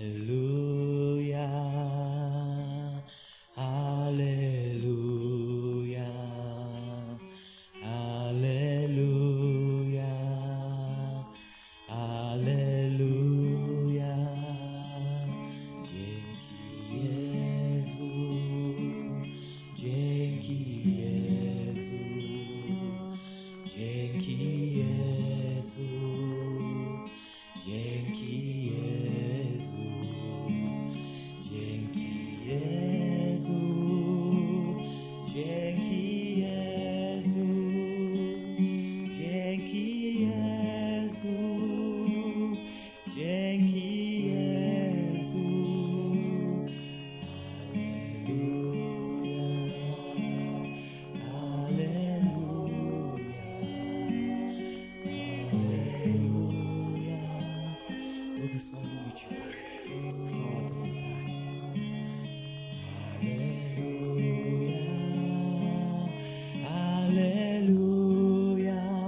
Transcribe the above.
Aleluya, Aleluia,